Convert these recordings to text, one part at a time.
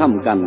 ถ้ำกัน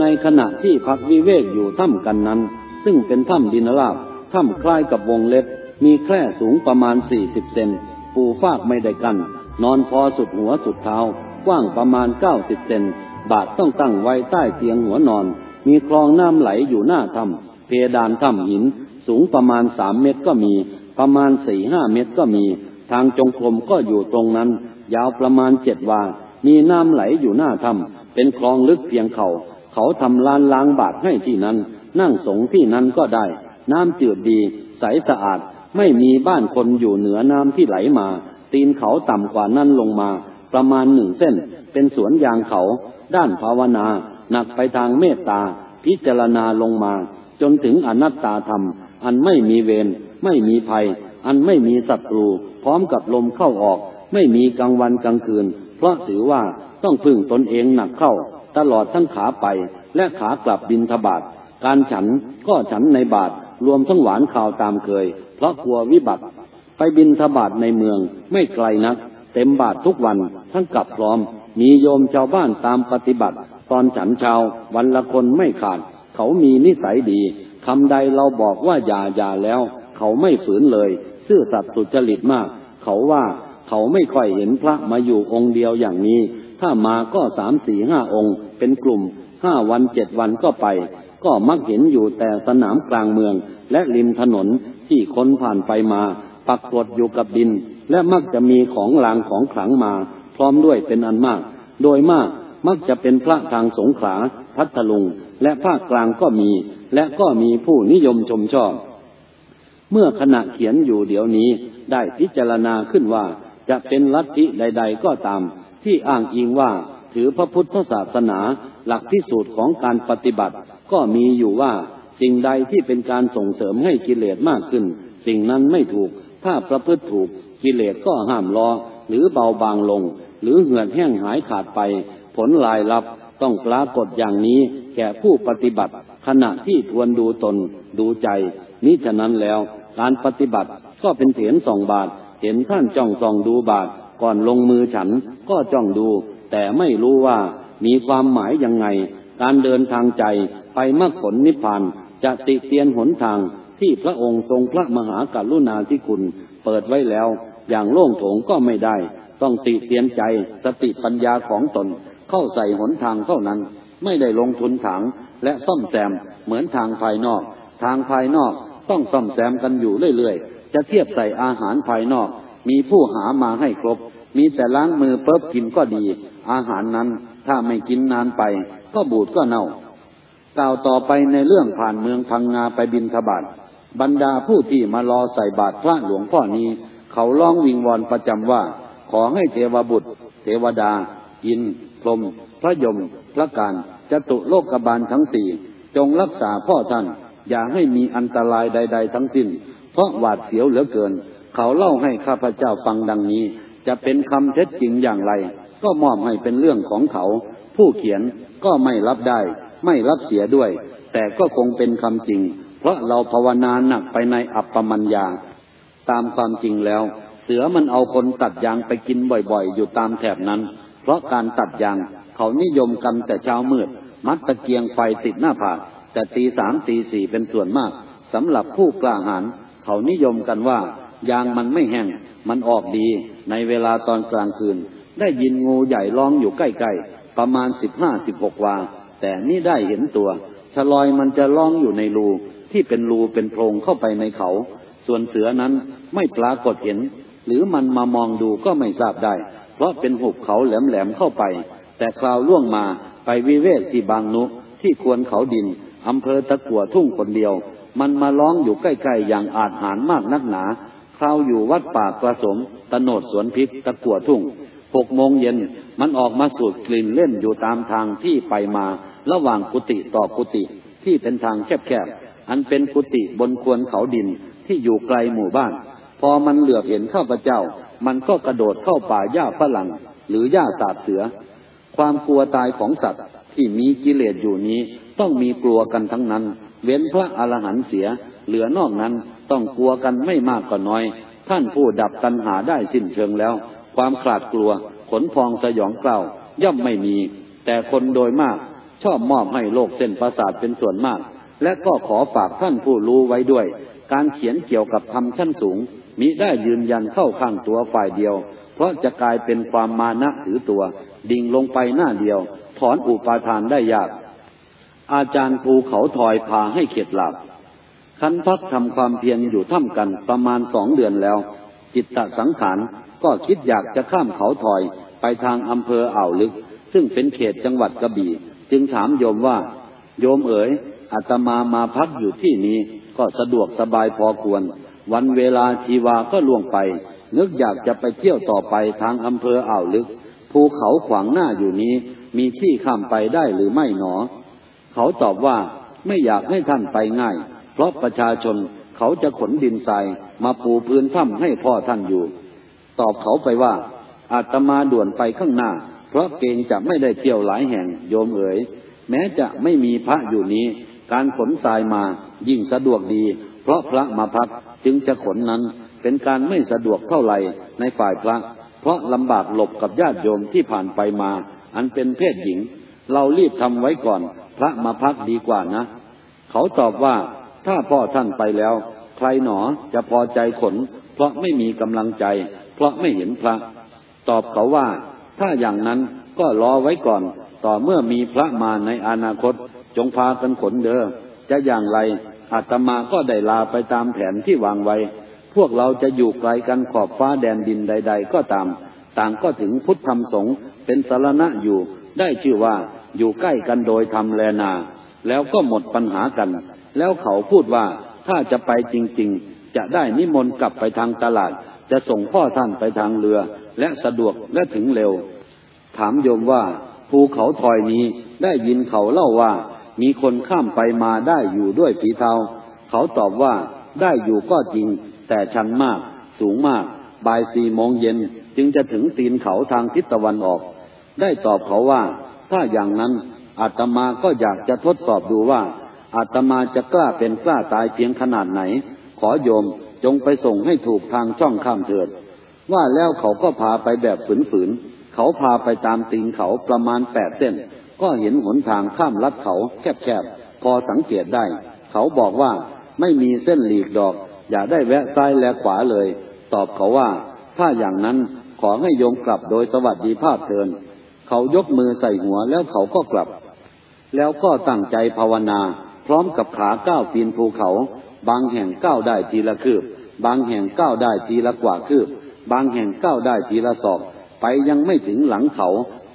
ในขณะที่พักวิเวกอยู่ถ้ำกันนั้น ซึ่งเป็นถ้ำดินราบถ้ำคล้ายกับวงเล็บ มีแคร่สูงประมาณสี่สิบเซนปูฟากไม่ได้กัน นอนพอสุดหัวสุดเท้า กว้างประมาณเก้าสิบเซนบาทต้องตั้งไว้ใต้เตียงหัวนอน มีคลองน้ำไหลอยู่หน้าถ้ำเพดานถ้ำหิน สูงประมาณสามเมตรก็มี ประมาณสี่ห้าเมตรก็มี ทางจงกรมก็อยู่ตรงนั้น ยาวประมาณเจ็ดวา มีน้ำไหลอยู่หน้าถ้ำ เป็นคลองลึกเพียงเขา เขาทำลานล้างบาทให้ที่นั้น นั่งสงที่นั้นก็ได้ น้ำจืดดี ใสสะอาด ไม่มีบ้านคนอยู่เหนือน้ำที่ไหลมา ตีนเขาต่ำกว่านั้นลงมา ประมาณหนึ่งเส้น เป็นสวนยางเขา ด้านภาวนา หนักไปทางเมตตา พิจารณาลงมา จนถึงอนัตตาธรรม อันไม่มีเวร ไม่มีภัย อันไม่มีศัตรู พร้อมกับลมเข้าออก ไม่มีกลางวันกลางคืน เพราะถือว่า ต้องพึ่งตนเองหนักเข้า ตลอดทั้งขาไปและขากลับบินทบาทการฉันก็ฉันในบาทรวมทั้งหวานข่าวตามเคย เพราะกลัววิบัติ ไปบินทบาทในเมืองไม่ไกลนัก เต็มบาททุกวันทั้งกลับพร้อม มีโยมชาวบ้านตามปฏิบัติ ตอนฉันช้าวันละคนไม่ขาด เขามีนิสัยดีคำใดเราบอกว่าอย่าอย่าแล้ว เขาไม่ฝืนเลย ซื่อสัตย์สุจริตมาก เขาว่าเขาไม่ค่อยเห็นพระมาอยู่องค์เดียวอย่างนี้ ถ้ามาก็สามสี่ห้าองค์ เป็นกลุ่มห้าวันเจ็ดวันก็ไป ก็มักเห็นอยู่แต่สนามกลางเมือง และริมถนนที่คนผ่านไปมาปักกดอยู่กับดิน และมักจะมีของลางของขลังมา พร้อมด้วยเป็นอันมาก โดยมากมักจะเป็นพระทางสงขลาพัทลุง และภาคกลางก็มี และก็มีผู้นิยมชมชอบ เมื่อขณะเขียนอยู่เดี๋ยวนี้ได้พิจารณาขึ้นว่าจะเป็นลัทธิใด ๆ ก็ตาม ที่อ้างอิงว่าถือพระพุทธศาสนาหลักพิสูจน์ของการปฏิบัติ ก็มีอยู่ว่าสิ่งใดที่เป็นการส่งเสริมให้กิเลสมากขึ้น สิ่งนั้นไม่ถูก ถ้าประพฤติถูกกิเลสก็ห้ามรอหรือเบาบางลง หรือเหือดแห้งหายขาดไป ผลลายลับต้องปรากฏอย่างนี้แก่ผู้ปฏิบัติ ขณะที่ทวนดูตนดูใจนี้ฉะนั้นแล้ว การปฏิบัติก็เป็นเถียนสองบาท เห็นท่านจ้องส่องดูบาท ก่อนลงมือฉันก็จ้องดู แต่ไม่รู้ว่ามีความหมายยังไง การเดินทางใจไปมรรคผลนิพพานจะติเตียนหนทางที่พระองค์ทรงพระมหากรุณาธิคุณ เปิดไว้แล้ว อย่างโล่งโถงก็ไม่ได้ ต้องติเตียนใจสติปัญญาของตน เข้าใส่หนทางเท่านั้น ไม่ได้ลงทุนถังและซ่อมแซมเหมือนทางภายนอก ทางภายนอกต้องซ่อมแซมกันอยู่เรื่อยๆ จะเทียบใส่อาหารภายนอก มีผู้หามาให้ครบ มีแต่ล้างมือเปิบกินก็ดี อาหารนั้นถ้าไม่กินนานไป ก็บูดก็เน่ากล่าวต่อไปในเรื่องผ่านเมืองพังงาไปบินทบาทบรรดาผู้ที่มารอใส่บาตรพระหลวงพ่อนี้ เขาร้องวิงวอนประจำว่า ขอให้เทวบุตร เทวดา อินพรหมพระยม พระการจตุโลกบาลทั้งสี่จงรักษาพ่อท่าน อย่าให้มีอันตรายใด ๆ ทั้งสิ้น เพราะหวาดเสียวเหลือเกิน เขาเล่าให้ข้าพเจ้าฟังดังนี้ จะเป็นคำเท็จจริงอย่างไร ก็มอบให้เป็นเรื่องของเขา ผู้เขียนก็ไม่รับได้ ไม่รับเสียด้วย แต่ก็คงเป็นคำจริง เพราะเราภาวนาหนักไปในอัปปมัญญา ตามความจริงแล้ว เสือมันเอาคนตัดยางไปกินบ่อยๆ อยู่ตามแถบนั้น เพราะการตัดยาง เขานิยมกันแต่เช้ามืด มัดตะเกียงไฟติดหน้าผากแต่ตีสามตีสี่เป็นส่วนมากสำหรับผู้กล้าหาญเขานิยมกันว่า ยางมันไม่แห้ง มันออกดี ในเวลาตอนกลางคืน ได้ยินงูใหญ่ร้องอยู่ใกล้ๆ ประมาณสิบห้าสิบหกวา แต่นี่ได้เห็นตัวชะลอยมันจะร้องอยู่ในรูที่เป็นรูเป็นโพรงเข้าไปในเขา ส่วนเสือนั้นไม่ปรากฏเห็น หรือมันมามองดูก็ไม่ทราบได้ เพราะเป็นหุบเขาแหลมๆเข้าไป แต่คราวล่วงมาไปวิเวกที่บางนุที่ควรเขาดินอำเภอตะกัวทุ่งคนเดียว มันมาร้องอยู่ใกล้ๆอย่างอาจหารมากนักหนา คราวอยู่วัดป่ากระสมตโนดสวนพิษตะกัวทุ่งหกโมงเย็นมันออกมาสูดกลิ่นเล่นอยู่ตามทางที่ไปมา ระหว่างกุฏิต่อกุฏิที่เป็นทางแคบๆ อันเป็นกุฏิบนควรเขาดินที่อยู่ไกลหมู่บ้าน พอมันเหลือบเห็นข้าพเจ้า มันก็กระโดดเข้าป่าหญ้าฝรั่ง หรือหญ้าสาบเสือ ความกลัวตายของสัตว์ที่มีกิเลสอยู่นี้ต้องมีกลัวกันทั้งนั้น เว้นพระอรหันต์เสีย เหลือนอกนั้น ต้องกลัวกันไม่มากก็น้อย ท่านผู้ดับตัณหาได้สิ้นเชิงแล้ว ความขาดกลัว ขนพองสยองเกล้าย่อมไม่มี แต่คนโดยมาก ชอบมอบให้โลกเส้นประสาทเป็นส่วนมาก และก็ขอฝากท่านผู้รู้ไว้ด้วย การเขียนเกี่ยวกับธรรมชั้นสูง มิได้ยืนยันเข้าข้างตัวฝ่ายเดียว เพราะจะกลายเป็นความมานะถือตัว ดิ่งลงไปหน้าเดียว ถอนอุปาทานได้ยาก อาจารย์ภูเขาถอยพาให้เข็ดหลับ คันพักทำความเพียรอยู่ท่ามกันประมาณสองเดือนแล้ว จิตตสังขารก็คิดอยากจะข้ามเขาถอยไปทางอำเภออ่าวลึก ซึ่งเป็นเขตจังหวัดกระบี่จึงถามโยมว่า โยมเอ๋ยอาตมามาพักอยู่ที่นี้ก็สะดวกสบายพอควร วันเวลาชีวาก็ล่วงไป นึกอยากจะไปเที่ยวต่อไปทางอำเภออ่าวลึก ภูเขาขวางหน้าอยู่นี้ มีที่ข้ามไปได้หรือไม่หนอ เขาตอบว่าไม่อยากให้ท่านไปง่าย เพราะประชาชนเขาจะขนดินทรายมาปูพื้นถ้ำให้พ่อท่านอยู่ ตอบเขาไปว่าอาตมาด่วนไปข้างหน้า เพราะเกรงจะไม่ได้เที่ยวหลายแห่งโยมเอ๋ยแม้จะไม่มีพระอยู่นี้ การขนทรายมายิ่งสะดวกดี เพราะพระมาพักจึงจะขนนั้นเป็นการไม่สะดวกเท่าไหร่ในฝ่ายพระ เพราะลำบากหลบกับญาติโยมที่ผ่านไปมา อันเป็นเพศหญิง เรารีบทำไว้ก่อน พระมาพักดีกว่านะ เขาตอบว่า ถ้าพ่อท่านไปแล้ว ใครหนอจะพอใจขน เพราะไม่มีกำลังใจ เพราะไม่เห็นพระ ตอบเขาว่า ถ้าอย่างนั้นก็รอไว้ก่อน ต่อเมื่อมีพระมาในอนาคต จงพากันขนเด้อจะอย่างไรอาตมาก็ได้ลาไปตามแผนที่วางไว้ พวกเราจะอยู่ไกลกันขอบฟ้าแดนดินใด ๆ ก็ตาม ต่างก็ถึงพุทธธรรมสงฆ์เป็นสารณะอยู่ ได้ชื่อว่าอยู่ใกล้กันโดยทำแลนา แล้วก็หมดปัญหากัน แล้วเขาพูดว่าถ้าจะไปจริง ๆ จะได้นิมนต์กลับไปทางตลาด จะส่งพ่อท่านไปทางเรือ และสะดวกและถึงเร็ว ถามโยมว่า ภูเขาทอยนี้ได้ยินเขาเล่าว่า มีคนข้ามไปมาได้อยู่ด้วยฝีเทาเขาตอบว่าได้อยู่ก็จริง แต่ชันมาก สูงมาก บ่ายสี่โมงเย็นจึงจะถึงตีนเขาทางทิศตะวันออก ได้ตอบเขาว่า ถ้าอย่างนั้นอาตมาก็อยากจะทดสอบดูว่า อาตมาจะกล้าเป็นกล้าตายเพียงขนาดไหน ขอโยมจงไปส่งให้ถูกทางช่องข้ามเถิด ว่าแล้วเขาก็พาไปแบบฝืนๆ เขาพาไปตามตีนเขาประมาณแปดเส้น ก็เห็นหนทางข้ามลัดเขาแคบๆ พอสังเกตได้ เขาบอกว่าไม่มีเส้นหลีกดอก อย่าได้แวะซ้ายและขวาเลย ตอบเขาว่า ถ้าอย่างนั้นขอให้โยมกลับโดยสวัสดีภาพเถิน เขายกมือใส่หัวแล้วเขาก็กลับ แล้วก็ตั้งใจภาวนา พร้อมกับขาก้าวปีนภูเขา บางแห่งก้าวได้ทีละคืบ บางแห่งก้าวได้ทีละกว่าคืบ บางแห่งก้าวได้ทีละศอกไปยังไม่ถึงหลังเขา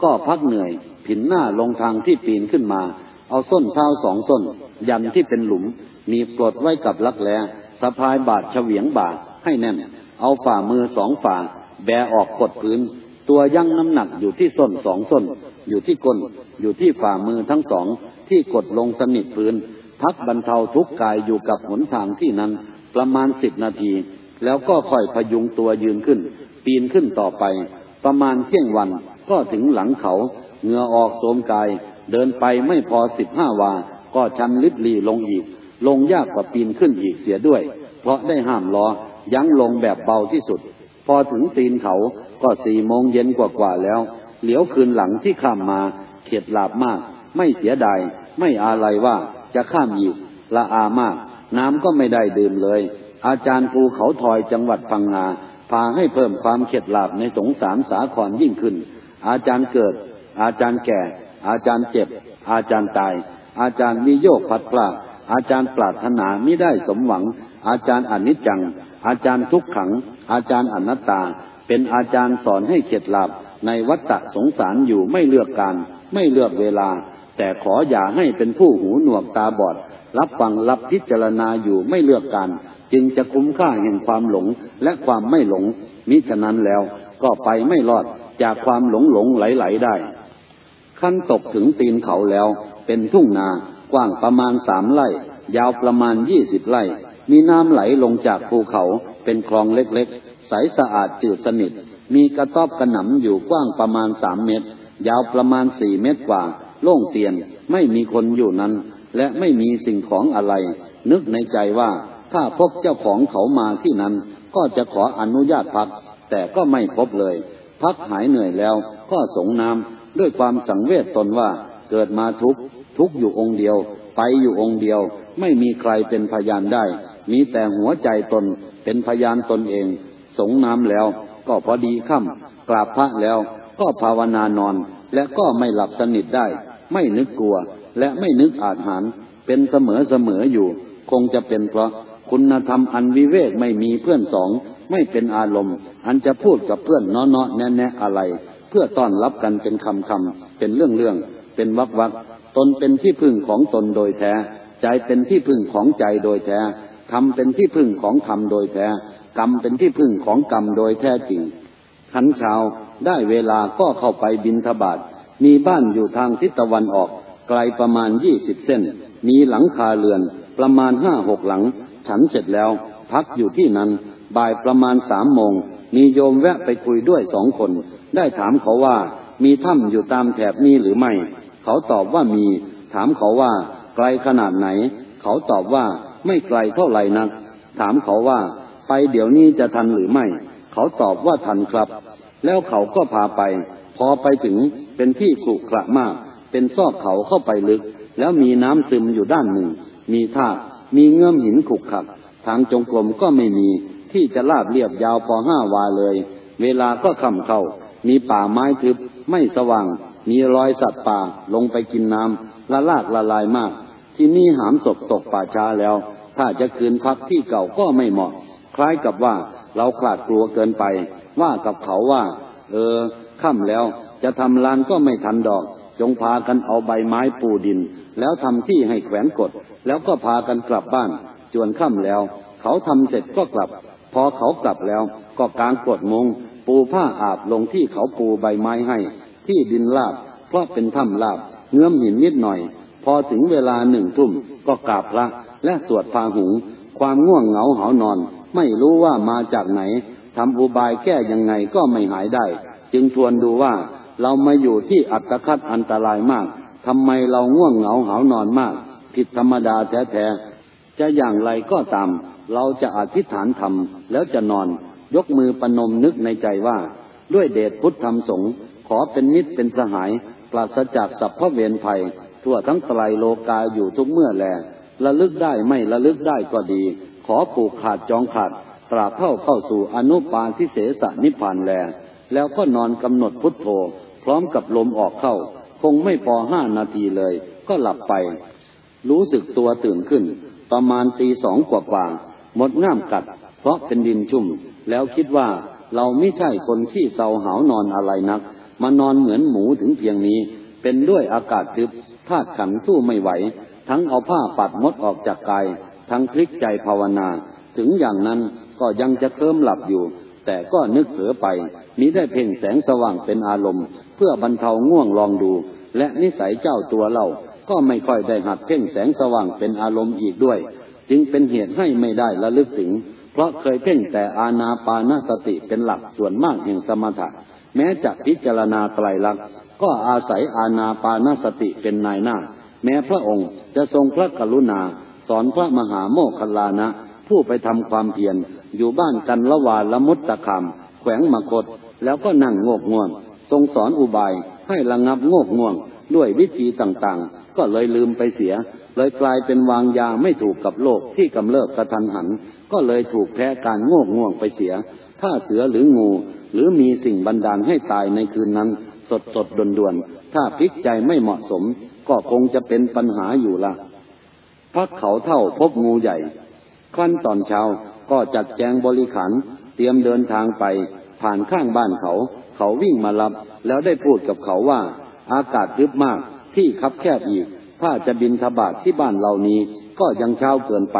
ก็พักเหนื่อย ผินหน้าลงทางที่ปีนขึ้นมา เอาส้นเท้าสองส้น ยันที่เป็นหลุม มีปลดไว้กับลักแลสะพายบาดเฉวียงบาดให้แน่น เอาฝ่ามือสองฝ่า แบออกกดพื้น ตัวยั่งน้ำหนักอยู่ที่ส้นสองส้น อยู่ที่ก้น อยู่ที่ฝ่ามือทั้งสอง ที่กดลงสนิทพื้น พักบรรเทาทุกกายอยู่กับหนทางที่นั้น ประมาณสิบนาที แล้วก็ค่อยพยุงตัวยืนขึ้น ปีนขึ้นต่อไป ประมาณเที่ยงวันก็ถึงหลังเขาเหงื่อออกโสมกาย เดินไปไม่พอสิบห้าวา ก็ชันลิบลีลงอีก ลงยากกว่าปีนขึ้นอีกเสียด้วย เพราะได้ห้ามล้อยั้งลงแบบเบาที่สุด พอถึงตีนเขาก็สี่โมงเย็นกว่าๆแล้ว เหลียวคืนหลังที่ข้ามมา เข็ดหลาบมาก ไม่เสียดาย ไม่อะไรว่า จะข้ามอีกละอามาก น้ำก็ไม่ได้ดื่มเลย อาจารย์ภูเขาทอยจังหวัดพังงาพาให้เพิ่มความเข็ดหลาบในสงสารสาครยิ่งขึ้น อาจารย์เกิด อาจารย์แก่ อาจารย์เจ็บ อาจารย์ตาย อาจารย์มีโยกพัดพลาดอาจารย์ปรารถนาไม่ได้สมหวัง อาจารย์อนิจจัง อาจารย์ทุกขัง อาจารย์อนัตตา เป็นอาจารย์สอนให้เข็ดหลาบในวัฏฏะสงสารอยู่ไม่เลือกการ ไม่เลือกเวลา แต่ขออย่าให้เป็นผู้หูหนวกตาบอด รับฟังรับพิจารณาอยู่ไม่เลือกการ จึงจะคุ้มค่าแห่งความหลงและความไม่หลง มิฉะนั้นแล้วก็ไปไม่รอดจากความหลงหลงไหลไหลได้ ขั้นตกถึงตีนเขาแล้ว เป็นทุ่งนากว้างประมาณสามไร่ ยาวประมาณยี่สิบไร่ มีน้ำไหลลงจากภูเขาเป็นคลองเล็กๆ ใสสะอาดจืดสนิท มีกระต๊อบกระหน่ำอยู่กว้างประมาณสามเมตร ยาวประมาณสี่เมตรกว่า โล่งเตียนไม่มีคนอยู่นั้น และไม่มีสิ่งของอะไร นึกในใจว่าถ้าพบเจ้าของเขามาที่นั้น ก็จะขออนุญาตพัก แต่ก็ไม่พบเลย พักหายเหนื่อยแล้วก็สงน้ำด้วยความสังเวชตนว่าเกิดมาทุกทุกอยู่องค์เดียว ไปอยู่องค์เดียว ไม่มีใครเป็นพยานได้ มีแต่หัวใจตนเป็นพยานตนเอง สงน้ำแล้วก็พอดีค่ำกราบพระแล้วก็ภาวนานอนและก็ไม่หลับสนิทได้ ไม่นึกกลัว และไม่นึกอาจหาร เป็นเสมอเสมออยู่ คงจะเป็นเพราะคุณธรรมอันวิเวกไม่มีเพื่อนสอง ไม่เป็นอารมณ์ อันจะพูดกับเพื่อนเนาะๆแนะๆอะไร เพื่อต้อนรับกันเป็นคำคำเป็นเรื่องเรื่องเป็นวักวักตนเป็นที่พึ่งของตนโดยแท้ ใจเป็นที่พึ่งของใจโดยแท้ธรรมเป็นที่พึ่งของธรรมโดยแท้ กรรมเป็นที่พึ่งของกรรมโดยแท้จริงขันเช้าได้เวลาก็เข้าไปบินทบาท มีบ้านอยู่ทางทิศตะวันออก ไกลประมาณยี่สิบเส้น มีหลังคาเรือน ประมาณห้าหกหลัง ฉันเสร็จแล้ว พักอยู่ที่นั้น บ่ายประมาณสามโมง มีโยมแวะไปคุยด้วยสองคน ได้ถามเขาว่า มีถ้ำอยู่ตามแถบนี้หรือไม่ เขาตอบว่ามี ถามเขาว่า ไกลขนาดไหน เขาตอบว่าไม่ไกลเท่าไหร่นัก ถามเขาว่า ไปเดี๋ยวนี้จะทันหรือไม่ เขาตอบว่าทันครับ แล้วเขาก็พาไป พอไปถึงเป็นที่ขรุขระมาก เป็นซอกเขาเข้าไปลึก แล้วมีน้ำซึมอยู่ด้านหนึ่ง มีท่ามีเงื่อมหินขุกขัก ทางจงกรมก็ไม่มี ที่จะลาบเรียบยาวพอห้าวาเลย เวลาก็ค่ำเข้า มีป่าไม้ทึบ ไม่สว่าง มีรอยสัตว์ป่าลงไปกินน้ำละลากละลายมาก ที่นี่หามศพตกป่าช้าแล้ว ถ้าจะคืนพักที่เก่าก็ไม่เหมาะ คล้ายกับว่าเราขลาดกลัวเกินไป ว่ากับเขาว่า เออ ค่ำแล้วจะทำลานก็ไม่ทันดอก จงพากันเอาใบไม้ปูดิน แล้วทำที่ให้แขวนกด แล้วก็พากันกลับบ้าน จวนค่ำแล้ว เขาทำเสร็จก็กลับ พอเขากลับแล้วก็กางกดมงปูผ้าอาบลงที่เขาปูใบไม้ให้ ที่ดินลาบ เพราะเป็นถ้ำลาบ เงื้อมหินนิดหน่อย พอถึงเวลาหนึ่งทุ่มก็กราบพระและสวดพาหุง ความง่วงเหงาหานอน ไม่รู้ว่ามาจากไหนทำอุบายแก้ยังไงก็ไม่หายได้ จึงทวนดูว่าเรามาอยู่ที่อัตคัดอันตรายมากทำไมเราง่วงเหงาหานอนมาก ผิดธรรมดาแท้ๆจะอย่างไรก็ตาม เราจะอธิษฐานทำแล้วจะนอน ยกมือปนมนึกในใจว่า ด้วยเดชพุทธธรรมสงฆ์ขอเป็นมิตรเป็นสหาย ปราศจากสัพพเวรภัย ทั่วทั้งไตรโลกาอยู่ทุกเมื่อแลระลึกได้ไม่ระลึกได้ก็ดี ขอผูกขาดจองขาดตราบเท่าเข้าสู่อนุปาทิเสสนิพพานแล แล้วก็นอนกำหนดพุทโธ พร้อมกับลมออกเข้า คงไม่พอห้านาทีเลย ก็หลับไป รู้สึกตัวตื่นขึ้น ประมาณตีสองกว่าๆหมดง่ามกัด เพราะเป็นดินชุ่ม แล้วคิดว่าเราไม่ใช่คนที่เศร้าหาวนอนอะไรนัก มานอนเหมือนหมูถึงเพียงนี้ เป็นด้วยอากาศทึบธาตุขันสู้ไม่ไหว ทั้งเอาผ้าปัดมดออกจากกาย ทั้งพลิกใจภาวนา ถึงอย่างนั้นก็ยังจะเคลิ้มหลับอยู่ แต่ก็นึกเผลอไป มิได้เพ่งแสงสว่างเป็นอารมณ์ เพื่อบรรเทาง่วงลองดู และนิสัยเจ้าตัวเราก็ไม่ค่อยได้หัดเพ่งแสงสว่างเป็นอารมณ์อีกด้วย จึงเป็นเหตุให้ไม่ได้ระลึกถึง เพราะเคยเพ่งแต่อาณาปานสติเป็นหลักส่วนมากแห่งสมถะ แม้จะพิจารณาไตรลักษณ์ก็อาศัยอาณาปานสติเป็นนายหน้า แม้พระองค์จะทรงพระกรุณา สอนพระมหาโมคคลานะ ผู้ไปทำความเพียรอยู่บ้านกันละวาละมุตตะคำแขวงมคต แล้วก็นั่งงกง่วง ทรงสอนอุบายให้ระงับงกง่วง ด้วยวิธีต่างๆ ก็เลยลืมไปเสีย เลยกลายเป็นวางยาไม่ถูกกับโลกที่กำเริบกระทันหัน ก็เลยถูกแพ้การงกง่วงไปเสีย ถ้าเสือหรืองู หรือมีสิ่งบันดาลให้ตายในคืนนั้น สดสดด่วนด่วนถ้าพลิกใจไม่เหมาะสม ก็คงจะเป็นปัญหาอยู่ละพักเขาเท่าพบงูใหญ่ขั้นตอนเช้าก็จัดแจงบริขารเตรียมเดินทางไป ผ่านข้างบ้านเขา เขาวิ่งมารับ แล้วได้พูดกับเขาว่า อากาศทึบมากที่คับแคบอีก ถ้าจะบินทบาทที่บ้านเหล่านี้ก็ยังเช้าเกินไป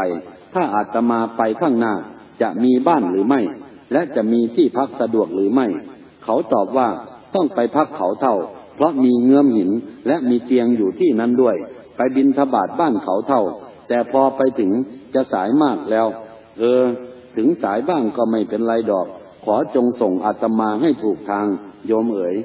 ถ้าอาจจะมาไปข้างหน้าจะมีบ้านหรือไม่ และจะมีที่พักสะดวกหรือไม่ เขาตอบว่าต้องไปพักเขาเท่า เพราะมีเงื้อมหินและมีเตียงอยู่ที่นั้นด้วย ไปบินทบาทบ้านเขาเท่า แต่พอไปถึงจะสายมากแล้ว เออ ถึงสายบ้างก็ไม่เป็นไรดอก ขอจงส่งอาตมาให้ถูกทางโยมเอ๋ย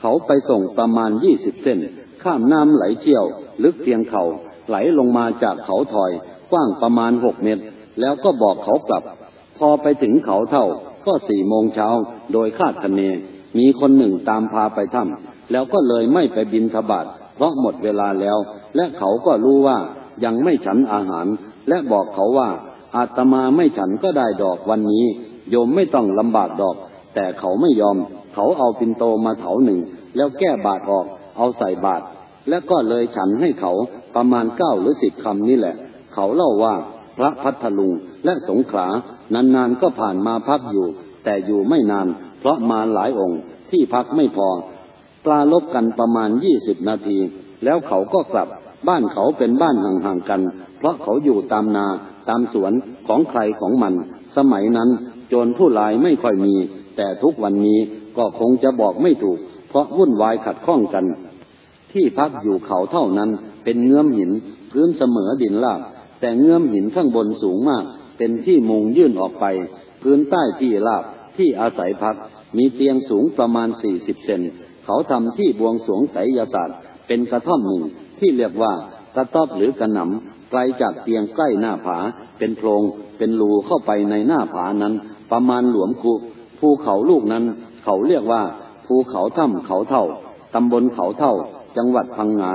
เขาไปส่งประมาณยี่สิบเส้น ข้ามน้ำไหลเชี่ยว ลึกเพียงเขาไหลลงมาจากเขาถอย กว้างประมาณหกเมตร แล้วก็บอกเขากลับ พอไปถึงเขาเท่า ก็สี่โมงเช้า โดยคาดคะเน มีคนหนึ่งตามพาไปถ้ำแล้วก็เลยไม่ไปบินทบาทเพราะหมดเวลาแล้ว และเขาก็รู้ว่ายังไม่ฉันอาหาร และบอกเขาว่า อาตมาไม่ฉันก็ได้ดอกวันนี้ โยมไม่ต้องลำบากดอก แต่เขาไม่ยอม เขาเอาปินโตมาเถาหนึ่ง แล้วแก้บาทออก เอาใส่บาท และก็เลยฉันให้เขาประมาณเก้าหรือสิบคำนี่แหละ เขาเล่าว่าพระพัทลุงและสงขลานานๆก็ผ่านมาพักอยู่ แต่อยู่ไม่นาน เพราะมาหลายองค์ที่พักไม่พอปลาลบกันประมาณยี่สิบนาที แล้วเขาก็กลับ บ้านเขาเป็นบ้านห่างๆกัน เพราะเขาอยู่ตามนาตามสวนของใครของมัน สมัยนั้นโจรผู้ลายไม่ค่อยมี แต่ทุกวันนี้ก็คงจะบอกไม่ถูก เพราะวุ่นวายขัดข้องกัน ที่พักอยู่เขาเท่านั้นเป็นเงื้อมหินพื้นเสมอดินลาบ แต่เงื้อมหินข้างบนสูงมาก เป็นที่มุงยื่นออกไป พื้นใต้ที่ลาบที่อาศัยพักมีเตียงสูงประมาณสี่สิบเซนเขาทำที่บวงสวงไสยศาสตร์ เป็นกระท่อมหนึ่ง ที่เรียกว่ากระต๊อบหรือกระหนำไกลจากเตียงใกล้หน้าผา เป็นโพรงเป็นรูเข้าไปในหน้าผานั้น ประมาณหลวมคุภูเขาลูกนั้น เขาเรียกว่า ภูเขาถ้ำเขาเท่าตำบลเขาเท่า จังหวัดพังงา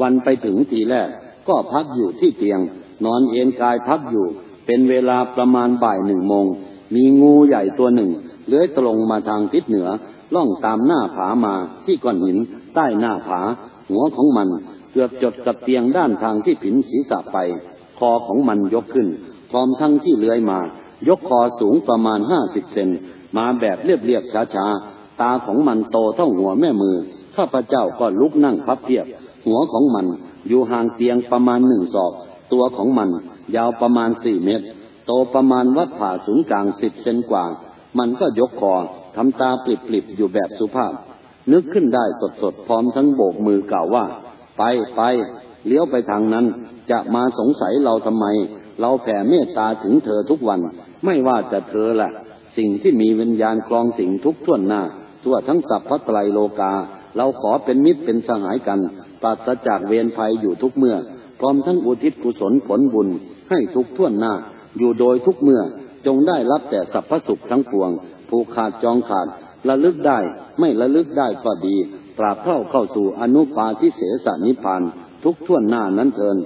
วันไปถึงทีแรก ก็พักอยู่ที่เตียง นอนเอนกายพักอยู่ เป็นเวลาประมาณบ่ายหนึ่งโมง มีงูใหญ่ตัวหนึ่งเลื้อยตรงมาทางทิศเหนือ ล่องตามหน้าผามาที่ก้อนหิน ใต้หน้าผา หัวของมัน เกือบจดกับเตียงด้านทางที่ผินศีรษะไป คอของมันยกขึ้น พร้อมทั้งที่เลื้อยมา ยกคอสูงประมาณห้าสิบเซนมาแบบเรียบๆช้าๆ ตาของมันโตเท่าหัวแม่มือ ข้าพเจ้าก็ลุกนั่งพับเพียบ หัวของมันอยู่ห่างเตียงประมาณหนึ่งศอก ตัวของมัน ยาวประมาณสี่เมตร โตประมาณวัดผ่าสูงกลางสิบเซนกว่า มันก็ยกคอทำตาปลิบๆอยู่แบบสุภาพ นึกขึ้นได้สดๆ พร้อมทั้งโบกมือกล่าวว่า ไปไปเลี้ยวไปทางนั้น จะมาสงสัยเราทำไม เราแผ่เมตตาถึงเธอทุกวัน ไม่ว่าจะเธอแหละสิ่งที่มีวิญญาณคลองสิ่งทุกท่วนหน้า ทั่วทั้งสัพพะไตรโลกา เราขอเป็นมิตรเป็นสหายกันปราศจากเวรภัยอยู่ทุกเมื่อ พร้อมทั้งอุทิศกุศลผลบุญให้ทุกท่วนหน้า อยู่โดยทุกเมื่อ จงได้รับแต่สัพพสุขทั้งปวง ผูกขาดจองขาดระลึกได้ไม่ระลึกได้ก็ดี ตราบเข้าเข้าสู่อนุปาทิเสสนิพานทุกท่วนหน้านั้นเทิน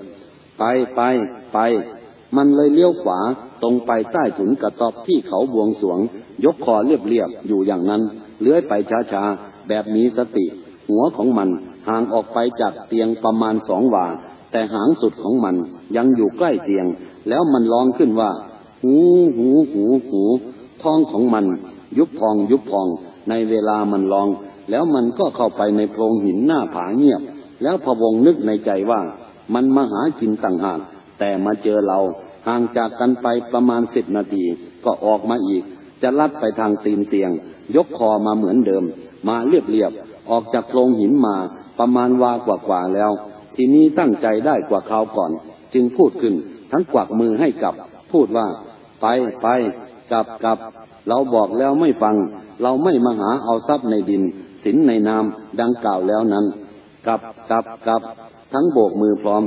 ไปไปไป มันเลยเลี้ยวขวาตรงไปใต้ถุนกระตอบที่เขาบวงสวง ยกคอเรียบเรียบอยู่อย่างนั้น เลื้อยไปช้าๆ แบบมีสติ หัวของมันห่างออกไปจากเตียงประมาณสองวา แต่หางสุดของมันยังอยู่ใกล้เตียง แล้วมันร้องขึ้นว่า หูหูหูหูท้องของมัน ยุบพองยุบพองในเวลามันลอง แล้วมันก็เข้าไปในโพรงหินหน้าผาเงียบ แล้วพวงนึกในใจว่า มันมาหากินต่างหากแต่มาเจอเรา ห่างจากกันไปประมาณสิบนาที ก็ออกมาอีก จะลัดไปทางตีนเตียง ยกคอมาเหมือนเดิม มาเรียบเรียบออกจากโพรงหินมาประมาณวากว่าๆแล้ว ทีนี้ตั้งใจได้กว่าคราวก่อน จึงพูดขึ้นทั้งกวักมือให้กลับ พูดว่า ไปไปกลับกลับเราบอกแล้วไม่ฟัง เราไม่มาหาเอาทรัพย์ในดิน สินในนามดังกล่าวแล้วนั้น กลับกลับกลับ ทั้งโบกมือพร้อม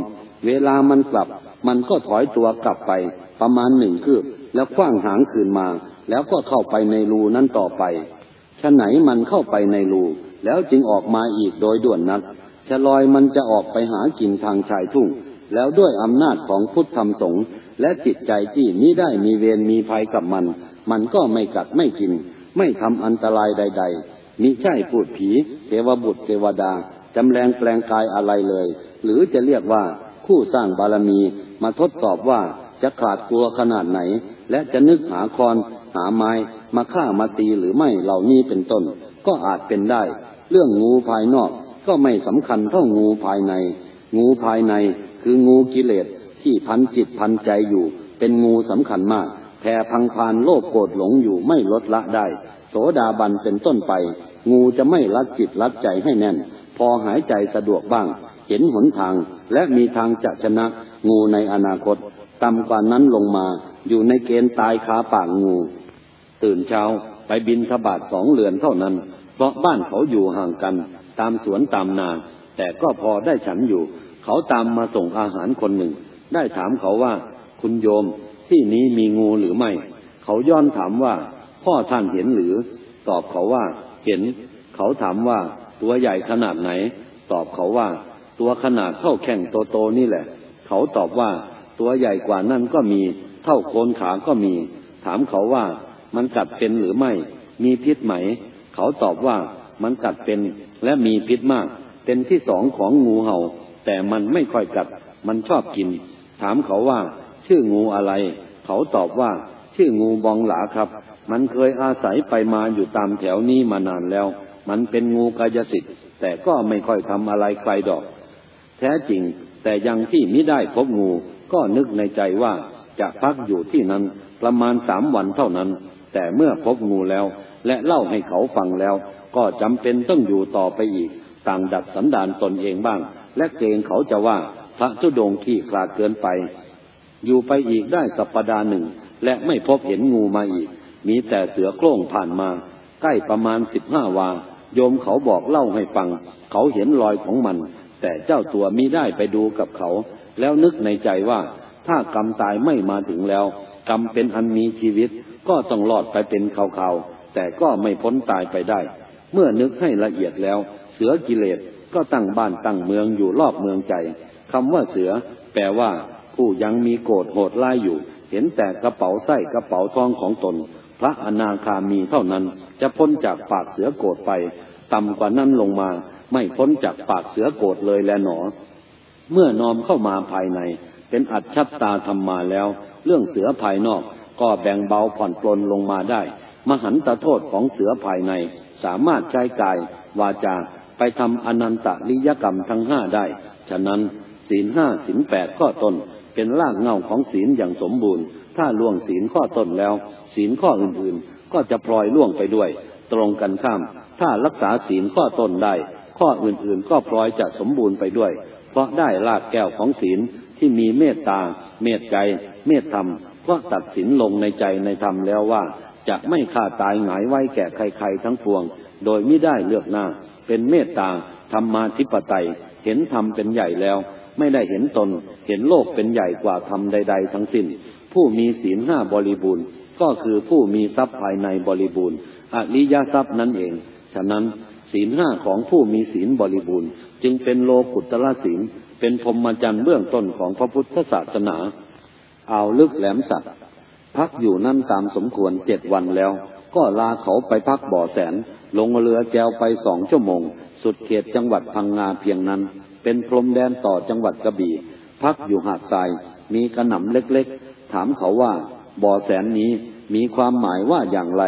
เวลามันกลับ มันก็ถอยตัวกลับไป ประมาณหนึ่งคืบ แล้วคว้างหางคืนมา แล้วก็เข้าไปในรูนั้นต่อไปฉะไหนมันเข้าไปในรูแล้วจึงออกมาอีกโดยด่วนนักชะลอยมันจะออกไปหากินทางชายทุ่ง แล้วด้วยอำนาจของพุทธธรรมสงฆ์และจิตใจที่มิได้มีเวรมีภัยกับมัน มันก็ไม่กัดไม่กิน ไม่ทำอันตรายใด ๆ มิใช่พูดผี เทวบุตรเทวดา จำแรงแปลงกายอะไรเลย หรือจะเรียกว่าผู้สร้างบารมีมาทดสอบว่าจะขาดกลัวขนาดไหน และจะนึกหาคอน หาไม้ มาฆ่ามาตีหรือไม่เหล่านี้เป็นต้น ก็อาจเป็นได้ เรื่องงูภายนอกก็ไม่สำคัญเท่างูภายใน งูภายในคืองูกิเลสที่พันจิตพันใจอยู่ เป็นงูสำคัญมาก แผ่พังพานโลภโกรธหลงอยู่ไม่ลดละได้ โสดาบันเป็นต้นไป งูจะไม่ลัดจิตลัดใจให้แน่น พอหายใจสะดวกบ้าง เห็นหนทางและมีทางจะชนะงูในอนาคตต่ำกว่านั้นลงมา อยู่ในเกณฑ์ตายคาปากงู ตื่นเช้าไปบินทบาทสองเรือนเท่านั้น เพราะบ้านเขาอยู่ห่างกัน ตามสวนตามนา แต่ก็พอได้ฉันอยู่ เขาตามมาส่งอาหารคนหนึ่ง ได้ถามเขาว่า คุณโยม ที่นี้มีงูหรือไม่ เขาย้อนถามว่า พ่อท่านเห็นหรือ ตอบเขาว่า เห็น เขาถามว่า ตัวใหญ่ขนาดไหน ตอบเขาว่า ตัวขนาดเท่าแข่งโตๆนี่แหละ เขาตอบว่า ตัวใหญ่กว่านั่นก็มี เท่าโคนขาก็มี ถามเขาว่า มันกัดเป็นหรือไม่ มีพิษไหม เขาตอบว่ามันกัดเป็นและมีพิษมาก เป็นที่สองของงูเห่า แต่มันไม่ค่อยกัด มันชอบกิน ถามเขาว่า ชื่องูอะไร เขาตอบว่า ชื่องูบองหลาครับ มันเคยอาศัยไปมาอยู่ตามแถวนี้มานานแล้ว มันเป็นงูกายสิทธิ์แต่ก็ไม่ค่อยทำอะไรใครดอก แท้จริง แต่ยังที่มิได้พบงู ก็นึกในใจว่าจะพักอยู่ที่นั้นประมาณสามวันเท่านั้น แต่เมื่อพบงูแล้ว และเล่าให้เขาฟังแล้ว ก็จำเป็นต้องอยู่ต่อไปอีก ต่างดัดสันดานตนเองบ้าง และเกรงเขาจะว่าพระทุดงขี้คลาดเกินไป อยู่ไปอีกได้สัปปดาห์หนึ่ง และไม่พบเห็นงูมาอีก มีแต่เสือโคร่งผ่านมา ใกล้ประมาณสิบห้าวา โยมเขาบอกเล่าให้ฟัง เขาเห็นรอยของมัน แต่เจ้าตัวมิได้ไปดูกับเขา แล้วนึกในใจว่า ถ้ากรรมตายไม่มาถึงแล้ว กรรมเป็นอันมีชีวิต ก็ต้องรอดไปเป็นข่าวๆแต่ก็ไม่พ้นตายไปได้ เมื่อนึกให้ละเอียดแล้ว เสือกิเลสก็ตั้งบ้านตั้งเมืองอยู่รอบเมืองใจคำว่าเสือ แปลว่า ผู้ยังมีโกรธโหดร้ายอยู่ เห็นแต่กระเป๋าไส้กระเป๋าทองของตน พระอนาคามีเท่านั้นจะพ้นจากปากเสือโกรธไป ต่ำกว่านั้นลงมา ไม่พ้นจากปากเสือโกรธเลยแลหนอ เมื่อนอมเข้ามาภายใน เป็นอัจฉตาธรรมมาแล้ว เรื่องเสือภายนอกก็แบ่งเบาผ่อนปลนลงมาได้ มหันตโทษของเสือภายใน สามารถใช้กาย วาจาไปทำอนันตริยกรรมทั้งห้าได้ ฉะนั้นศีลห้าศีลแปดข้อต้น เป็นรากเงาของศีลอย่างสมบูรณ์ ถ้าล่วงศีลข้อต้นแล้ว ศีลข้ออื่นๆ ก็จะพลอยล่วงไปด้วย ตรงกันข้าม ถ้ารักษาศีลข้อต้นได้ ข้ออื่นๆ ก็พลอยจะสมบูรณ์ไปด้วย เพราะได้รากแก้วของศีลที่มีเมตตา เมตใจ เมตธรรมก็ตัดสินลงในใจในธรรมแล้วว่า จะไม่ฆ่าตายหงายไว้แก่ใคร ๆ ทั้งปวง โดยไม่ได้เลือกหน้า เป็นเมตตาธรรมาธิปไตย เห็นธรรมเป็นใหญ่แล้ว ไม่ได้เห็นตน เห็นโลกเป็นใหญ่กว่าธรรมใด ๆ ทั้งสิ้น ผู้มีศีลห้าบริบูรณ์ ก็คือผู้มีทรัพย์ภายในบริบูรณ์ อริยทรัพย์นั่นเอง ฉะนั้นศีลห้าของผู้มีศีลบริบูรณ์ จึงเป็นโลกุตละศีล เป็นพรหมจรรย์เบื้องต้นของพระพุทธศาสนา เอาลึกแหลมสัตว์พักอยู่นั่นตามสมควรเจ็ดวันแล้ว ก็ลาเขาไปพักบ่อแสน ลงเรือแจวไปสองชั่วโมง สุดเขตจังหวัดพังงาเพียงนั้น เป็นพรมแดนต่อจังหวัดกระบี่ พักอยู่หาดทราย มีกระหน่ำเล็กๆ ถามเขาว่า บ่อแสนนี้มีความหมายว่าอย่างไร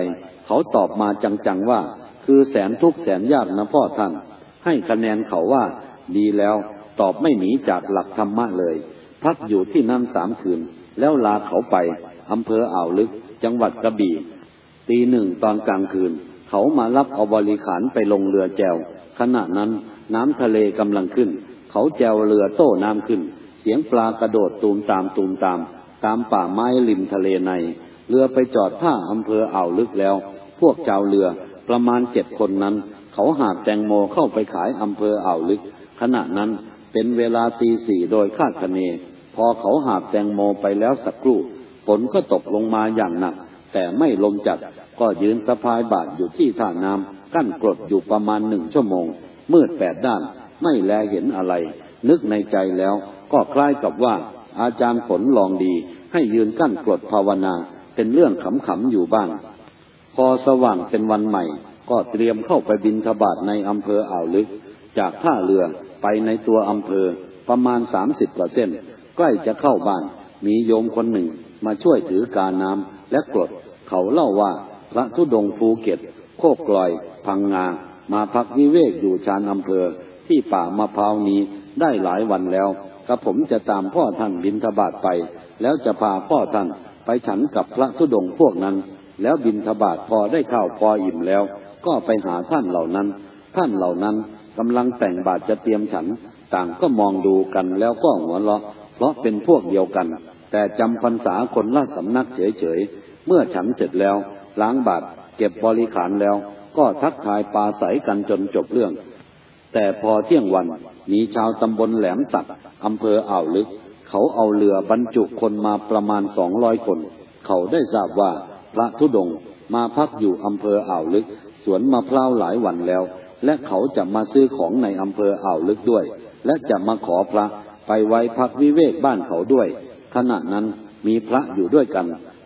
เขาตอบมาจังๆว่า คือแสนทุกแสนยากนะพ่อท่าน ให้คะแนนเขาว่า ดีแล้ว ตอบไม่หนีจากหลักธรรมะเลย พักอยู่ที่นั่นสามคืน แล้วลาเขาไปอำเภออ่าวลึก จังหวัดกระบี่ ตีหนึ่งตอนกลางคืน เขามารับเอาบริขารไปลงเรือแจวขณะนั้นน้ำทะเลกำลังขึ้น เขาแจวเรือโต้น้ำขึ้น เสียงปลากระโดดตูมตามตูมตาม ตามป่าไม้ริมทะเลใน เรือไปจอดท่าอำเภออ่าวลึกแล้ว พวกเจ้าเรือประมาณเจ็ดคนนั้น เขาหาบแตงโมเข้าไปขายอำเภออ่าวลึก ขณะนั้นเป็นเวลาตีสี่โดยคาดคะเน พอเขาหาบแตงโมไปแล้วสักครู่ฝนก็ตกลงมาอย่างหนัก แต่ไม่ลมจัดก็ยืนสะพายบาทอยู่ที่ท่าน้ำกั้นกรดอยู่ประมาณหนึ่งชั่วโมง มืดแปดด้าน ไม่แลเห็นอะไร นึกในใจแล้วก็คล้ายกับว่า อาจารย์ฝนลองดี ให้ยืนกั้นกรดภาวนา เป็นเรื่องขำๆอยู่บ้าง พอสว่างเป็นวันใหม่ ก็เตรียมเข้าไปบินทบาทในอำเภออ่าวลึก จากท่าเรือไปในตัวอำเภอประมาณสามสิบกว่าเส้น ใกล้จะเข้าบ้าน มีโยมคนหนึ่งมาช่วยถือกาน้ำและกรด เขาเล่าว่าพระธุดงภูเก็ต โคกกลอย พังงา มาพักวิเวกอยู่ชานอำเภอ ที่ป่ามะพร้าวนี้ได้หลายวันแล้วกระผมจะตามพ่อท่านบินทบาทไป แล้วจะพาพ่อท่านไปฉันกับพระธุดงพวกนั้น แล้วบินทบาทพอได้ข้าวพออิ่มแล้ว ก็ไปหาท่านเหล่านั้น ท่านเหล่านั้นกำลังแต่งบาทจะเตรียมฉัน ต่างก็มองดูกันแล้วก็หัวเราะ เพราะเป็นพวกเดียวกัน แต่จำพรรษาคนละสำนักเฉยๆ เมื่อฉันเสร็จแล้ว ล้างบาทเก็บบริขารแล้ว ก็ทักทายปาใสกันจนจบเรื่อง แต่พอเที่ยงวันมีชาวตำบลแหลมสักอำเภออ่าวลึก เขาเอาเรือบรรจุคนมาประมาณสองร้อยคน เขาได้ทราบว่าพระธุดงค์มาพักอยู่อำเภออ่าวลึก สวนมะพร้าวหลายวันแล้ว และเขาจะมาซื้อของในอำเภออ่าวลึกด้วย และจะมาขอพระไปไว้พักวิเวกบ้านเขาด้วย ขณะนั้นมีพระอยู่ด้วยกัน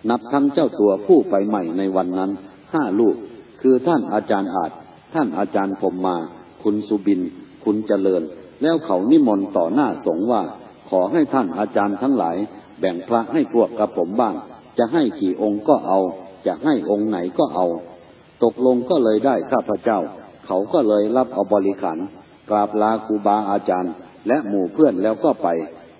นับทั้งเจ้าตัวผู้ไปใหม่ในวันนั้นห้าลูก คือท่านอาจารย์อาจ ท่านอาจารย์พมมา คุณสุบิน คุณเจริญ แล้วเขานิมนต์ต่อหน้าสงฆ์ว่า ขอให้ท่านอาจารย์ทั้งหลาย แบ่งพระให้พวกกระผมบ้าง จะให้กี่องค์ก็เอา จะให้องค์ไหนก็เอา ตกลงก็เลยได้ข้าพเจ้า เขาก็เลยรับเอาบริขารกราบลาครูบาอาจารย์ และหมู่เพื่อนแล้วก็ไป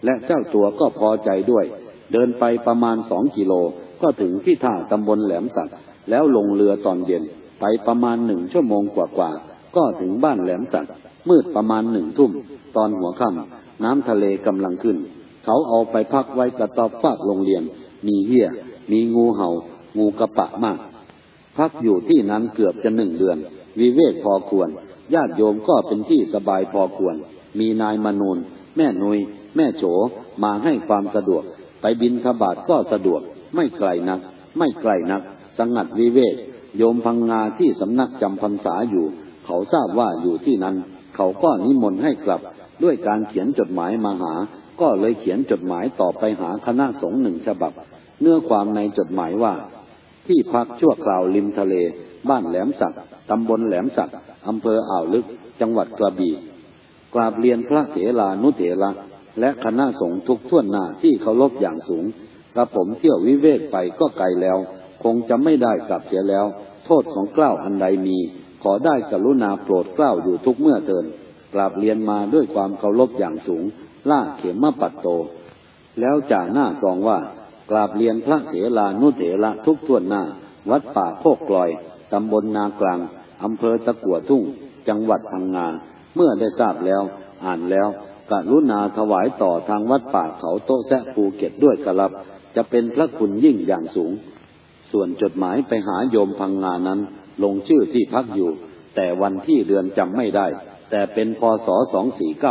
และเจ้าตัวก็พอใจด้วย เดินไปประมาณสองกิโลก็ถึงที่ท่าตำบลแหลมสักแล้วลงเรือตอนเย็นไปประมาณหนึ่งชั่วโมงกว่าๆ ก็ถึงบ้านแหลมสักมืดประมาณหนึ่งทุ่ม ตอนหัวค่ำน้ำทะเลกำลังขึ้น เขาเอาไปพักไว้กระตอบฟากโรงเรียน มีเหี้ย มีงูเห่า งูกระปะมาก พักอยู่ที่นั้นเกือบจะหนึ่งเดือน วิเวกพอควร ญาติโยมก็เป็นที่สบายพอควร มีนายมนูนแม่นุย แม่โฉมาให้ความสะดวก ไปบินทบาทก็สะดวก ไม่ไกลนัก ไม่ไกลนักสงัดวิเวก โยมพังงาที่สำนักจำพรรษาอยู่ เขาทราบว่าอยู่ที่นั้น เขาก็นิมนต์ให้กลับ ด้วยการเขียนจดหมายมาหา ก็เลยเขียนจดหมายต่อไปหาคณะสงฆ์หนึ่งฉบับ เนื้อความในจดหมายว่า ที่พักชั่วคราวริมทะเล บ้านแหลมสักตำบลแหลมสักอำเภออ่าวลึก จังหวัดกระบี่กราบเรียนพระเถรานุเถระและคณะสงฆ์ทุกท่วนหน้าที่เคารพอย่างสูงกระผมเที่ยววิเวกไปก็ไกลแล้ว คงจะไม่ได้กลับเสียแล้ว โทษของเกล้าอันใดมี ขอได้กรุณาโปรดเกล้าอยู่ทุกเมื่อเดินกราบเรียนมาด้วยความเคารพอย่างสูง ล่าเขมมาปัดโต แล้วจ่าหน้าซองว่ากราบเรียนพระเถรานุเถระทุกท่วนหน้า วัดป่าโคกกลอย ตำบลนากลาง อำเภอตะกัวทุ่ง จังหวัดพังงา เมื่อได้ทราบแล้ว อ่านแล้วกรุณาถวายต่อทางวัดป่าเขาโตแซะภูเก็ตด้วยกรับ จะเป็นพระคุณยิ่งอย่างสูง ส่วนจดหมายไปหาโยมพังงานั้น ลงชื่อที่พักอยู่ แต่วันที่เดือนจำไม่ได้ แต่เป็นพศ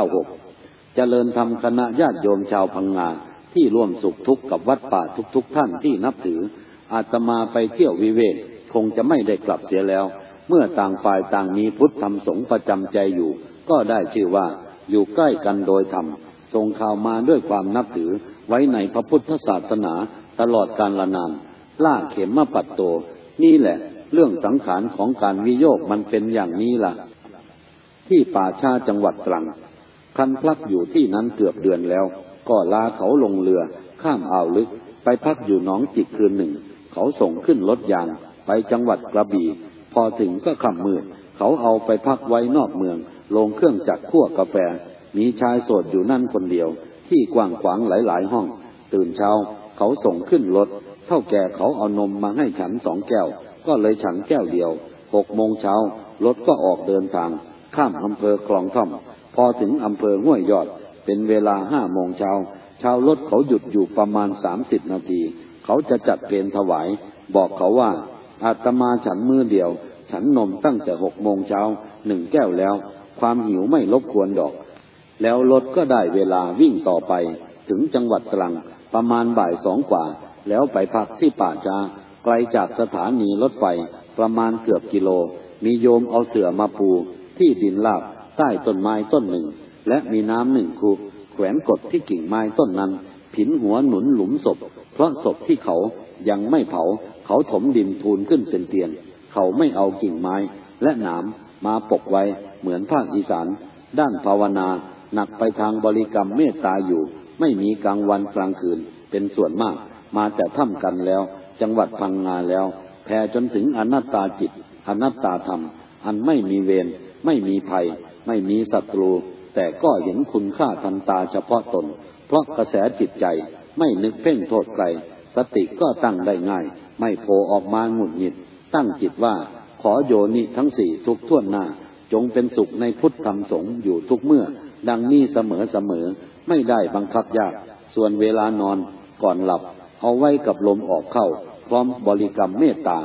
2496 เจริญธรรมคณะญาติโยมชาวพังงาที่ร่วมสุขทุกข์กับวัดป่าทุกๆทท่านที่นับถือ อาตมาไปเที่ยววิเวกคงจะไม่ได้กลับเสียแล้ว เมื่อต่างฝ่ายต่างมีพุทธธรรมสงฆ์ประจำใจอยู่ ก็ได้ชื่อว่าอยู่ใกล้กันโดยธรรมส่งข่าวมาด้วยความนับถือไว้ในพระพุทธศาสนาตลอดกาลนานล่าเข็มมาปัดโต นี่แหละ เรื่องสังขารของการวิโยคมันเป็นอย่างนี้ล่ะ ที่ป่าชาจังหวัดตรัง คันพลักอยู่ที่นั้นเกือบเดือนแล้ว ก็ลาเขาลงเรือ ข้ามอ่าวลึก ไปพักอยู่น้องจิกคืนหนึ่ง เขาส่งขึ้นรถยาง ไปจังหวัดกระบี่ พอถึงก็ค่ำมืด เขาเอาไปพักไว้นอกเมือง ลงเครื่องจักรขั้วกาแฟ มีชายโสดอยู่นั่นคนเดียว ที่กว้างขวางหลายๆห้อง ตื่นเช้า เขาส่งขึ้นรถ เท่าแก่เขาเอานมมาให้ฉันสองแก้ว ก็เลยฉันแก้วเดียวหกโมงเช้ารถก็ออกเดินทาง ข้ามอำเภอคลองท่อม พอถึงอำเภอห้วยยอด เป็นเวลาห้าโมงเช้า ชาวรถเขาหยุดอยู่ประมาณสามสิบนาที เขาจะจัดเพลนถวาย บอกเขาว่า อาตมาฉันมือเดียว ฉันนมตั้งแต่หกโมงเช้าหนึ่งแก้วแล้ว ความหิวไม่ลบควรดอก แล้วรถก็ได้เวลาวิ่งต่อไป ถึงจังหวัดตรัง ประมาณบ่ายสองกว่า แล้วไปพักที่ป่าจา ไกลจากสถานีรถไฟประมาณเกือบกิโล มีโยมเอาเสื่อมาปู ที่ดินลาบใต้ต้นไม้ต้นหนึ่ง และมีน้ำหนึ่งคูแขวนกดที่กิ่งไม้ต้นนั้น ผินหัวหนุนหลุมศพ เพราะศพที่เขายังไม่เผา เขาถมดินทูนขึ้นเป็นเตียน เขาไม่เอากิ่งไม้และหนามมาปกไว้เหมือนภาคอีสาน ด้านภาวนา หนักไปทางบริกรรมเมตตาอยู่ ไม่มีกลางวันกลางคืนเป็นส่วนมาก มาแต่ถ้ำกันแล้ว จังหวัดพังงาแล้ว แผ่จนถึงอนัตตาจิต อนัตตาธรรม อันไม่มีเวร ไม่มีภัย ไม่มีศัตรู แต่ก็เห็นคุณค่าทันตาเฉพาะตน เพราะกระแสจิตใจไม่นึกเพ่งโทษใคร สติก็ตั้งได้ง่าย ไม่โผล่ออกมาหงุดหงิด ตั้งจิตว่าขอโยนิทั้งสี่ทุกท่วนหน้า จงเป็นสุขในพุทธธรรมสงฆ์อยู่ทุกเมื่อ ดังนี้เสมอเสมอ ไม่ได้บังคับยาก ส่วนเวลานอนก่อนหลับ เอาไว้กับลมออกเข้า พร้อมบริกรรมเมตตา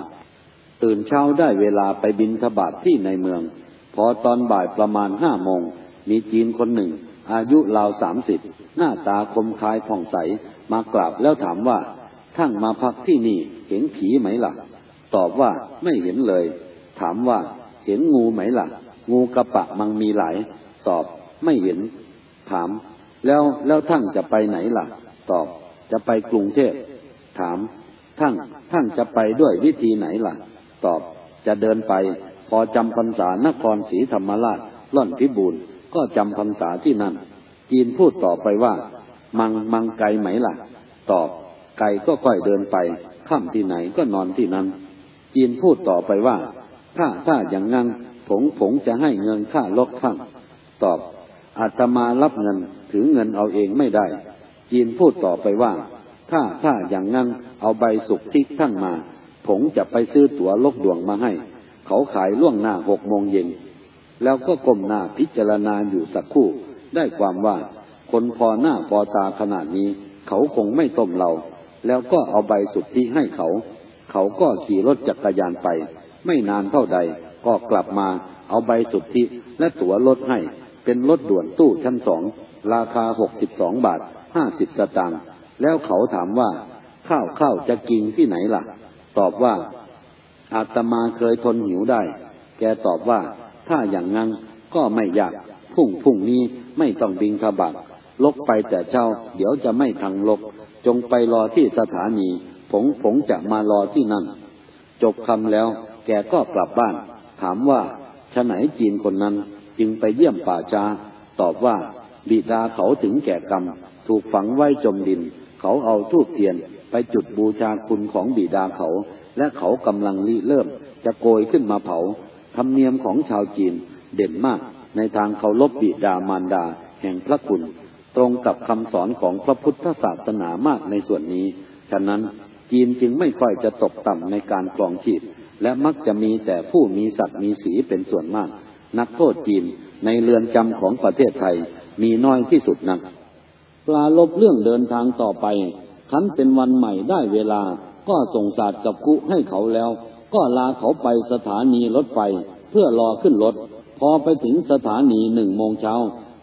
ตื่นเช้าได้เวลาไปบินทบาทที่ในเมือง พอตอนบ่ายประมาณห้าโมง มีจีนคนหนึ่ง อายุราวสามสิบหน้าตาคมคายผ่องใสมากราบแล้วถามว่าท่านมาพักที่นี่เห็นผีไหมละ่ะ ตอบว่าไม่เห็นเลย ถามว่าเห็นงูไหมล่ะ งูกระปะมังมีหลาย ตอบไม่เห็น ถาม แล้วแล้วท่านจะไปไหนล่ะ ตอบจะไปกรุงเทพถาม ท่านท่านจะไปด้วยวิธีไหนล่ะ ตอบจะเดินไป พอจำพรรษานครศรีธรรมราชล่อนพิบูลก็จำพรรษาที่นั่น จีนพูดต่อไปว่า มังมังไกไหมล่ะ ตอบไกลก็ค่อยเดินไปค่ำที่ไหนก็นอนที่นั้น จีนพูดต่อไปว่า ถ้าถ้าอย่างงั้นผงผงจะให้เงินค่าลกข้างตอบอาตมารับเงินถือเงินเอาเองไม่ได้ จีนพูดต่อไปว่า ถ้าถ้าอย่างงั้นเอาใบสุกทิกทั้งมาผงจะไปซื้อตั๋วลกดวงมาให้ เขาขายล่วงหน้าหกโมงเย็น แล้วก็ก้มหน้าพิจารณาอยู่สักครู่ ได้ความว่า คนพอหน้าพอตาขนาดนี้ เขาคงไม่ต้มเรา แล้วก็เอาใบสุทธิให้เขา เขาก็ขี่รถจักรยานไป ไม่นานเท่าใด ก็กลับมา เอาใบสุทธิและตั๋วรถให้ เป็นรถด่วนตู้ชั้นสอง ราคาหกสิบสองบาทห้าสิบสตางค์ แล้วเขาถามว่า ข้าวข้าวจะกินที่ไหนล่ะ ตอบว่า อาตมาเคยทนหิวได้ แกตอบว่า ถ้าอย่างนั้นก็ไม่ยากพุ่งพุ่งนี้ไม่ต้องบิงทบาทลกไปแต่เช้า เดี๋ยวจะไม่ทังลก จงไปรอที่สถานี ผงผงจะมารอที่นั่น จบคำแล้ว แกก็กลับบ้าน ถามว่าชไหนจีนคนนั้นจึงไปเยี่ยมป่าจาตอบว่าบิดาเขาถึงแก่กรรม ถูกฝังไว้จมดิน เขาเอาทูบเทียนไปจุดบูชาคุณของบิดาเขา และเขากำลังริเริ่ม จะโกยขึ้นมาเผาธรรมเนียมของชาวจีนเด่นมาก ในทางเคารพบิดามารดาแห่งพระคุณ ตรงกับคำสอนของพระพุทธศาสนามากในส่วนนี้ ฉะนั้นจีนจึงไม่ค่อยจะตกต่ำในการกลองชีพ และมักจะมีแต่ผู้มีศักดิ์มีสีเป็นส่วนมาก นักโทษจีนในเรือนจำของประเทศไทยมีน้อยที่สุดนัก ปลาลบเรื่องเดินทางต่อไปคันเป็นวันใหม่ได้เวลา ก็ส่งศาสตร์กับกุให้เขาแล้ว ก็ลาเขาไปสถานีรถไฟ เพื่อรอขึ้นรถ พอไปถึงสถานีหนึ่งโมงเช้า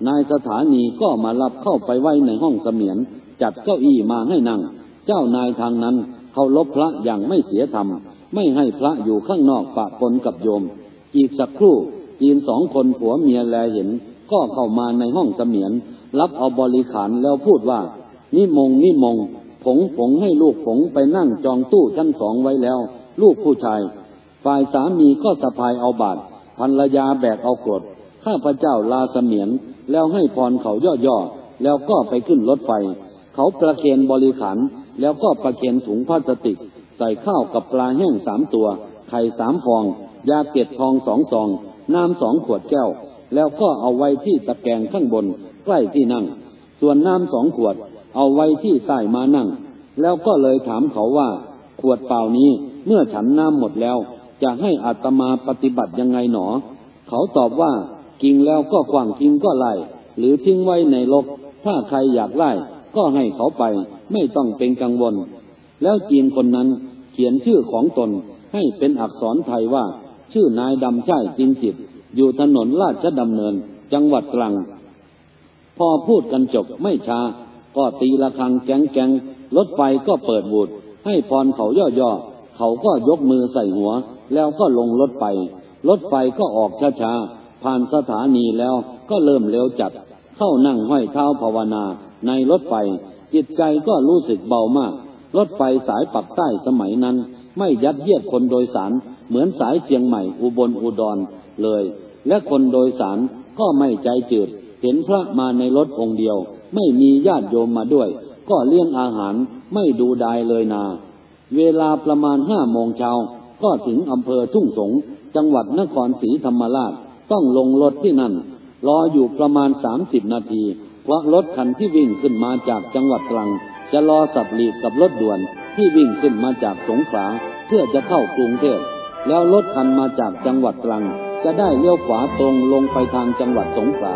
นายสถานีก็มารับเข้าไปไว้ในห้องเสมียน จัดเก้าอี้มาให้นั่ง เจ้านายทางนั้นเขาลบพระอย่างไม่เสียธรรม ไม่ให้พระอยู่ข้างนอกปะปนกับโยม อีกสักครู่จีนสองคนผัวเมียแลเห็น ก็เข้ามาในห้องเสมียน รับเอาบริขารแล้วพูดว่า นิมงนิมง ผงผงให้ลูกผงไปนั่งจองตู้ชั้นสองไว้แล้ว ลูกผู้ชาย ฝ่ายสามีก็สะพายเอาบาตรภรรยาแบกเอากรดข้าพระเจ้าลาเสมียนแล้วให้พรเขาย่อๆแล้วก็ไปขึ้นรถไฟ เขาประเคนบริขารแล้วก็ประเคนถุงพลาสติก ใส่ข้าวกับปลาแห้งสามตัว ไข่สามฟอง ยาเกล็ดทองสองซอง น้ำสองขวดแก้ว แล้วก็เอาไว้ที่ตะแกรงข้างบน ใกล้ที่นั่ง ส่วนน้ำสองขวด เอาไว้ที่ใต้มานั่ง แล้วก็เลยถามเขาว่า ขวดเปล่านี้เมื่อฉันน้ำหมดแล้ว จะให้อัตมาปฏิบัติยังไงหนอ เขาตอบว่า กินแล้วก็กวางทิ้งก็ไล่ หรือทิ้งไว้ในลก ถ้าใครอยากไล่ ก็ให้เขาไป ไม่ต้องเป็นกังวล แล้วจีนคนนั้นเขียนชื่อของตนให้เป็นอักษรไทยว่า ชื่อนายดำช่จินจิต อยู่ถนนราชดำเนิน จังหวัดตรัง อพูดกันจบไม่ช้า ก็ตีละครังแกงแกงรถไฟก็เปิดบูดให้พรเขาย่อๆ เขาก็ยกมือใส่หัว แล้วก็ลงรถไปรถไฟก็ออกช้าๆ ผ่านสถานีแล้วก็เริ่มเร็วจัด เข้านั่งห้อยเท้าภาวนาในรถไฟ จิตใจก็รู้สึกเบามาก รถไฟสายปักใต้สมัยนั้น ไม่ยัดเยียดคนโดยสาร เหมือนสายเชียงใหม่อุบลอุดรเลย และคนโดยสารก็ไม่ใจจืด เห็นพระมาในรถองค์เดียว ไม่มีญาติโยมมาด้วย ก็เลี้ยงอาหารไม่ดูดายเลยนา เวลาประมาณห้าโมงเช้าก็ถึงอำเภอทุ่งสง จังหวัดนครศรีธรรมราช ต้องลงรถที่นั่น รออยู่ประมาณสามสิบนาที เพราะรถคันที่วิ่งขึ้นมาจากจังหวัดตรัง จะรอสับหลีกกับรถด่วนที่วิ่งขึ้นมาจากสงขลาเพื่อจะเข้ากรุงเทพ แล้วรถคันมาจากจังหวัดตรัง จะได้เลี้ยวขวาตรงลงไปทางจังหวัดสงขลา